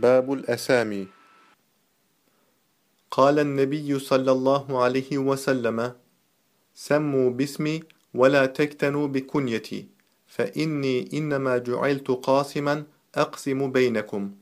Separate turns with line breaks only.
باب الأسامي. قال النبي صلى الله عليه وسلم سموا باسمي ولا تكتنوا بكنيتي فإني إنما جعلت قاسما أقسم بينكم.